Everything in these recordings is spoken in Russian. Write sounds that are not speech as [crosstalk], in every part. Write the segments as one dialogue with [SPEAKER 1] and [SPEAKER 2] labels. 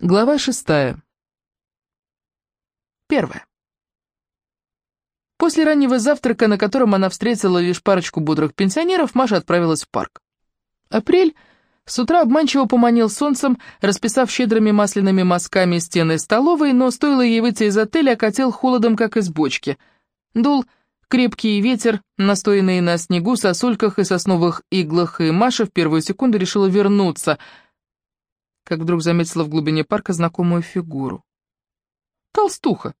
[SPEAKER 1] Глава шестая. Первая. После раннего завтрака, на котором она встретила лишь парочку бодрых пенсионеров, Маша отправилась в парк. Апрель с утра обманчиво поманил солнцем, расписав щедрыми масляными мазками стены столовой, но стоило ей выйти из отеля, окатил холодом, как из бочки. Дул крепкий ветер, настоянный на снегу, сосульках и сосновых иглах, и Маша в первую секунду решила вернуться — как вдруг заметила в глубине парка знакомую фигуру. Толстуха.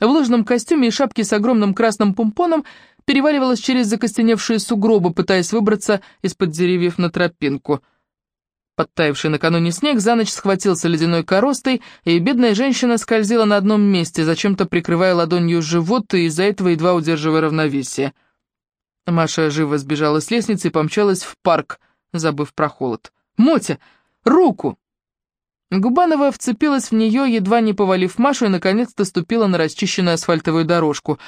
[SPEAKER 1] В лыжном костюме и шапке с огромным красным помпоном переваливалась через закостеневшие сугробы, пытаясь выбраться из-под деревьев на тропинку. Подтаявший накануне снег за ночь схватился ледяной коростой, и бедная женщина скользила на одном месте, зачем-то прикрывая ладонью живот и из-за этого едва удерживая равновесие. Маша живо сбежала с лестницы и помчалась в парк, забыв про холод. «Мотя! Руку!» Губанова вцепилась в нее, едва не повалив Машу, и наконец-то ступила на расчищенную асфальтовую дорожку.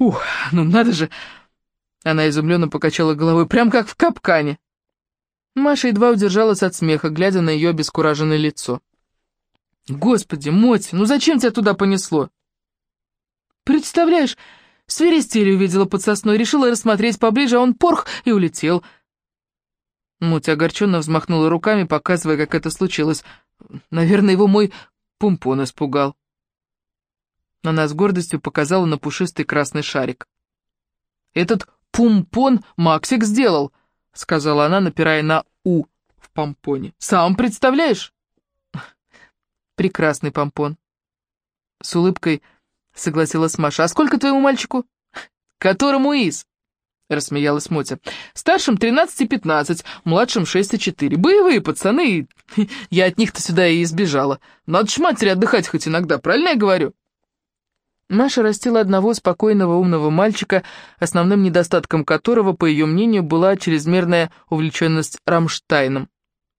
[SPEAKER 1] «Ух, ну надо же!» Она изумленно покачала головой, прям как в капкане. Маша едва удержалась от смеха, глядя на ее обескураженное лицо. «Господи, Моть, ну зачем тебя туда понесло?» «Представляешь, свиристель увидела под сосной, решила рассмотреть поближе, а он порх и улетел». Мотя огорченно взмахнула руками, показывая, как это случилось. Наверное, его мой пумпон испугал. Она с гордостью показала на пушистый красный шарик. «Этот пумпон Максик сделал», — сказала она, напирая на «у» в помпоне. «Сам представляешь?» [laughs] «Прекрасный помпон». С улыбкой согласилась Маша. «А сколько твоему мальчику?» «Которому из?» Рассмеялась Мотя. «Старшим тринадцать и пятнадцать, младшим шесть и четыре. Боевые пацаны, [laughs] я от них-то сюда и избежала. Надо ж матери отдыхать хоть иногда, правильно я говорю?» Маша растила одного спокойного умного мальчика, основным недостатком которого, по ее мнению, была чрезмерная увлеченность Рамштайном.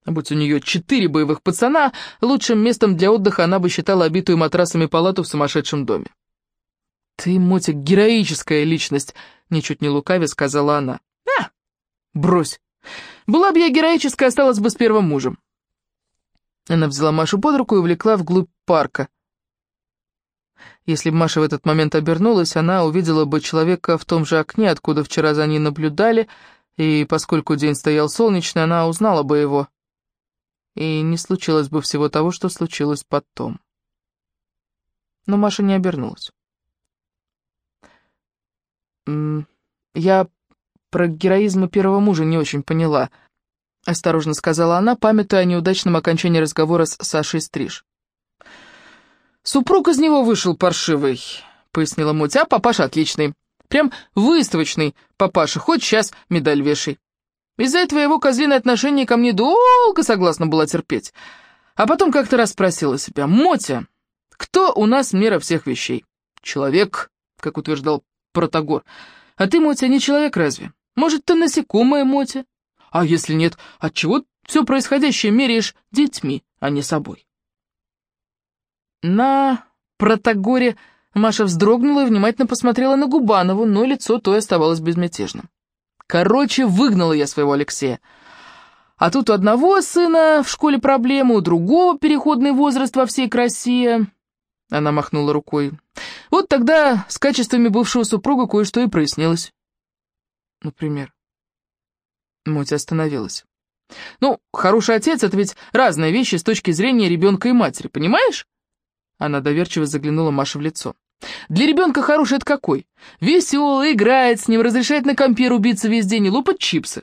[SPEAKER 1] Будь у нее четыре боевых пацана, лучшим местом для отдыха она бы считала обитую матрасами палату в сумасшедшем доме. «Ты, Мотик, героическая личность», — ничуть не лукаве сказала она. «А, брось. Была бы я героическая, осталась бы с первым мужем». Она взяла Машу под руку и увлекла вглубь парка. Если бы Маша в этот момент обернулась, она увидела бы человека в том же окне, откуда вчера за ней наблюдали, и поскольку день стоял солнечный, она узнала бы его. И не случилось бы всего того, что случилось потом. Но Маша не обернулась. «Я про героизм первого мужа не очень поняла», — осторожно сказала она, памятуя о неудачном окончании разговора с Сашей Стриж. «Супруг из него вышел паршивый», — пояснила Мотя, а папаша отличный. Прям выставочный папаша, хоть сейчас медаль вешай. Из-за этого его козлиное отношение ко мне долго согласна была терпеть. А потом как-то раз спросила себя, «Мотя, кто у нас мера всех вещей? Человек, как утверждал Протагор. «А ты, Мотя, не человек разве? Может, ты насекомое, Мотя? А если нет, отчего все происходящее меряешь детьми, а не собой?» На Протагоре Маша вздрогнула и внимательно посмотрела на Губанову, но лицо той оставалось безмятежным. «Короче, выгнала я своего Алексея. А тут у одного сына в школе проблемы, у другого переходный возраст во всей красе. Она махнула рукой. Вот тогда с качествами бывшего супруга кое-что и прояснилось. Например. Мотя остановилась. Ну, хороший отец — это ведь разные вещи с точки зрения ребенка и матери, понимаешь? Она доверчиво заглянула Маше в лицо. Для ребенка хороший это какой? Веселый, играет с ним, разрешает на компе рубиться весь день и лупать чипсы.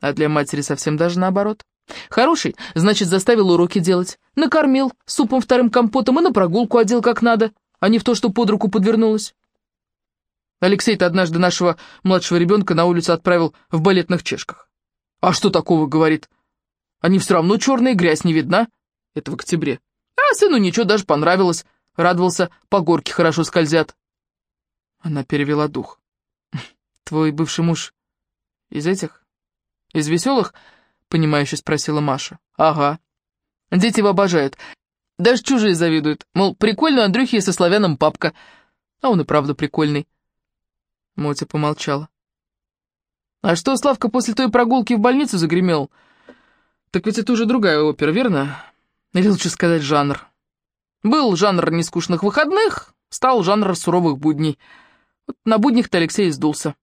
[SPEAKER 1] А для матери совсем даже наоборот. Хороший, значит, заставил уроки делать. Накормил супом вторым компотом и на прогулку одел как надо, а не в то, что под руку подвернулось. Алексей-то однажды нашего младшего ребенка на улицу отправил в балетных чешках. А что такого, говорит? Они все равно черные, грязь не видна. Это в октябре. А сыну ничего, даже понравилось. Радовался, по горке хорошо скользят. Она перевела дух. Твой бывший муж из этих? Из веселых? — понимающе спросила Маша. «Ага. Дети его обожают. Даже чужие завидуют. Мол, прикольно у Андрюхи со славяном папка. А он и правда прикольный». Мотя помолчала. «А что, Славка после той прогулки в больницу загремел? Так ведь это уже другая опера, верно? Или лучше сказать жанр. Был жанр нескучных выходных, стал жанр суровых будней. Вот на буднях-то Алексей сдулся.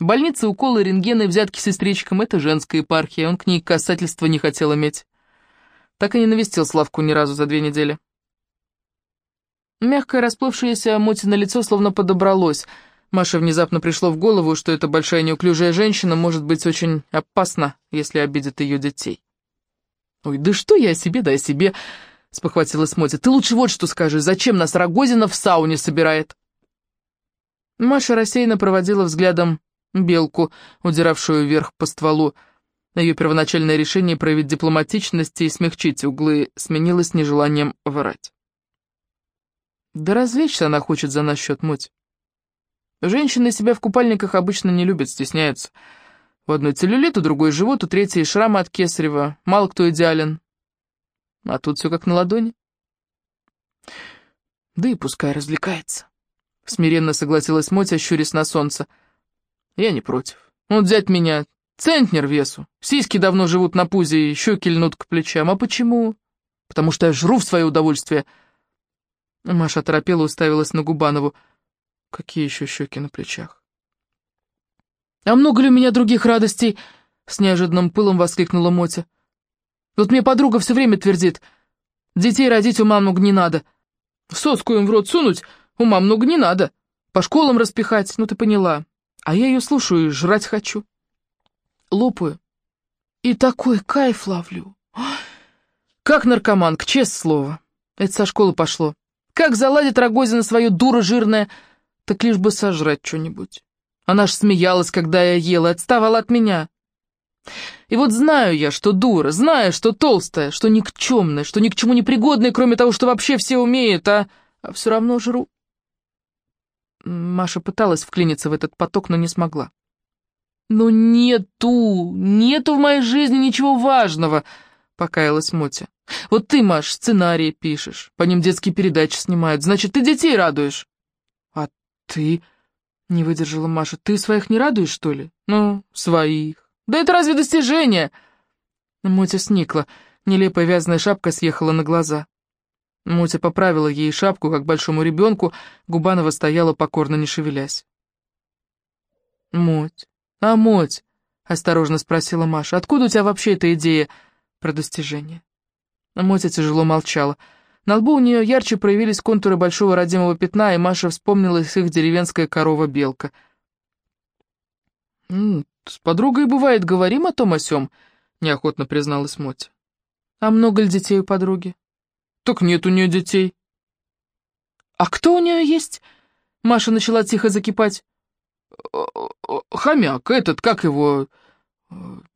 [SPEAKER 1] Больница, уколы, рентгены, взятки сестричкам — это женская епархия, он к ней касательства не хотел иметь. Так и не навестил Славку ни разу за две недели. Мягкое расплывшееся Мотино лицо словно подобралось. Маше внезапно пришло в голову, что эта большая неуклюжая женщина может быть очень опасна, если обидит ее детей. «Ой, да что я о себе, да о себе!» — спохватилась Мотя. «Ты лучше вот что скажи, зачем нас Рогозина в сауне собирает?» Маша рассеянно проводила взглядом белку, удиравшую вверх по стволу. Ее первоначальное решение проявить дипломатичность и смягчить углы сменилось нежеланием врать. Да развлечься она хочет за наш счет, муть. Женщины себя в купальниках обычно не любят, стесняются. У одной целлюлит, у другой живот, у третьей шрамы от кесарева. Мало кто идеален. А тут все как на ладони. Да и пускай развлекается. Смиренно согласилась Мотя, щурясь на солнце. Я не против. Вот взять меня, центнер весу. Сиськи давно живут на пузе и щеки льнут к плечам. А почему? Потому что я жру в свое удовольствие. Маша торопела уставилась на Губанову. Какие еще щеки на плечах? «А много ли у меня других радостей?» С неожиданным пылом воскликнула Мотя. «Вот мне подруга все время твердит. Детей родить ума много не надо. Соску им в рот сунуть ума много не надо. По школам распихать, ну ты поняла. А я ее слушаю и жрать хочу. Лопаю. И такой кайф ловлю. Как наркоманка, честное слово. Это со школы пошло. Как заладит Рогозина свою дура жирная, так лишь бы сожрать что-нибудь. Она ж смеялась, когда я ела, отставала от меня. И вот знаю я, что дура, знаю, что толстая, что никчемная, что ни к чему не пригодная, кроме того, что вообще все умеют, а, а все равно жру. Маша пыталась вклиниться в этот поток, но не смогла. «Ну нету, нету в моей жизни ничего важного», — покаялась Мотя. «Вот ты, Маш, сценарии пишешь, по ним детские передачи снимают, значит, ты детей радуешь». «А ты...» — не выдержала Маша. «Ты своих не радуешь, что ли?» «Ну, своих. Да это разве достижение?» Мотя сникла. Нелепая вязаная шапка съехала на глаза. Мотя поправила ей шапку, как большому ребенку, Губанова стояла покорно, не шевелясь. «Моть, а Моть?» — осторожно спросила Маша. «Откуда у тебя вообще эта идея про достижение?» Мотя тяжело молчала. На лбу у нее ярче проявились контуры большого родимого пятна, и Маша вспомнила их деревенская корова-белка. «С подругой, бывает, говорим о том о сём», — неохотно призналась Мотя. «А много ли детей у подруги?» «Так нет у нее детей». «А кто у нее есть?» Маша начала тихо закипать. «Хомяк, этот, как его...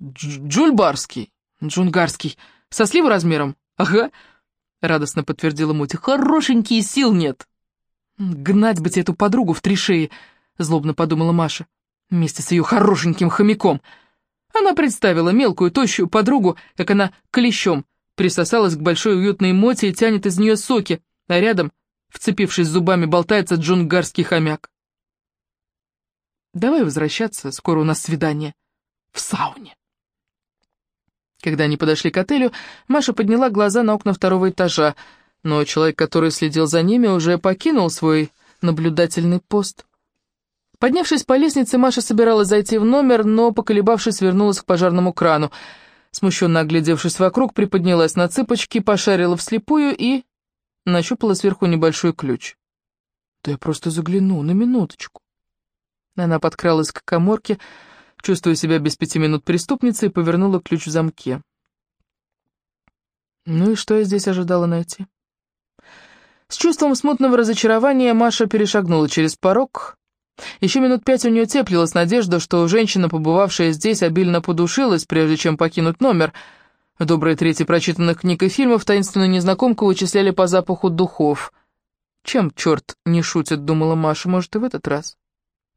[SPEAKER 1] Джульбарский, Джунгарский, со сливу размером?» «Ага», — радостно подтвердила Мути. «Хорошенький, сил нет». «Гнать бы тебе эту подругу в три шеи», — злобно подумала Маша, вместе с ее хорошеньким хомяком. Она представила мелкую, тощую подругу, как она клещом присосалась к большой уютной моте и тянет из нее соки, а рядом, вцепившись зубами, болтается джунгарский хомяк. «Давай возвращаться, скоро у нас свидание. В сауне». Когда они подошли к отелю, Маша подняла глаза на окна второго этажа, но человек, который следил за ними, уже покинул свой наблюдательный пост. Поднявшись по лестнице, Маша собиралась зайти в номер, но, поколебавшись, вернулась к пожарному крану. Смущенно оглядевшись вокруг, приподнялась на цыпочки, пошарила вслепую и нащупала сверху небольшой ключ. «Да я просто загляну, на минуточку». Она подкралась к коморке, чувствуя себя без пяти минут преступницей, и повернула ключ в замке. Ну и что я здесь ожидала найти? С чувством смутного разочарования Маша перешагнула через порог. Еще минут пять у нее теплилась надежда, что женщина, побывавшая здесь, обильно подушилась, прежде чем покинуть номер. Добрые трети прочитанных книг и фильмов таинственную незнакомку вычисляли по запаху духов. Чем черт не шутит, думала Маша, может, и в этот раз.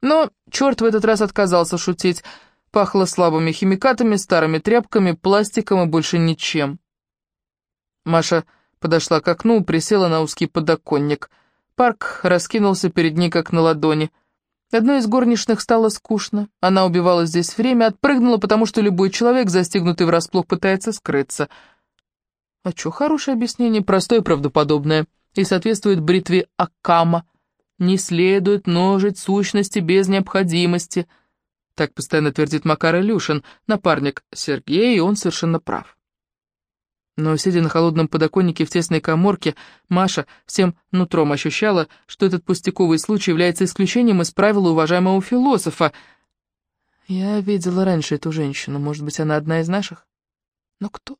[SPEAKER 1] Но черт в этот раз отказался шутить. Пахло слабыми химикатами, старыми тряпками, пластиком и больше ничем. Маша подошла к окну, присела на узкий подоконник. Парк раскинулся перед ней, как на ладони. Одной из горничных стало скучно. Она убивала здесь время, отпрыгнула, потому что любой человек, застигнутый врасплох, пытается скрыться. А чё хорошее объяснение, простое и правдоподобное, и соответствует бритве Акама. Не следует множить сущности без необходимости. Так постоянно твердит Макар Илюшин, напарник Сергея, и он совершенно прав. Но, сидя на холодном подоконнике в тесной коморке, Маша всем нутром ощущала, что этот пустяковый случай является исключением из правила уважаемого философа. Я видела раньше эту женщину, может быть, она одна из наших? Но кто?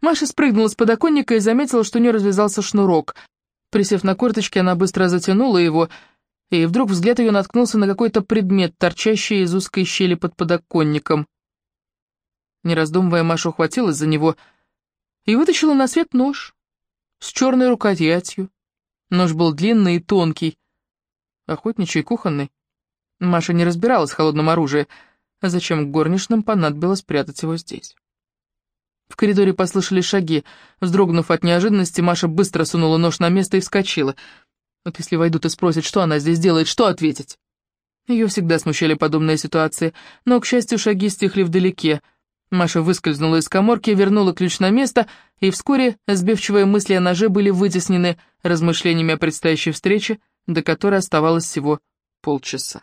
[SPEAKER 1] Маша спрыгнула с подоконника и заметила, что у нее развязался шнурок. Присев на корточки, она быстро затянула его, и вдруг взгляд ее наткнулся на какой-то предмет, торчащий из узкой щели под подоконником. Не раздумывая, Маша ухватилась за него и вытащила на свет нож с черной рукоятью. Нож был длинный и тонкий, охотничий и кухонный. Маша не разбиралась в холодном оружии, а зачем горничным понадобилось прятать его здесь. В коридоре послышались шаги. Вздрогнув от неожиданности, Маша быстро сунула нож на место и вскочила. Вот если войдут и спросят, что она здесь делает, что ответить? Ее всегда смущали подобные ситуации, но, к счастью, шаги стихли вдалеке — Маша выскользнула из коморки, вернула ключ на место, и вскоре сбивчивые мысли о ноже были вытеснены размышлениями о предстоящей встрече, до которой оставалось всего полчаса.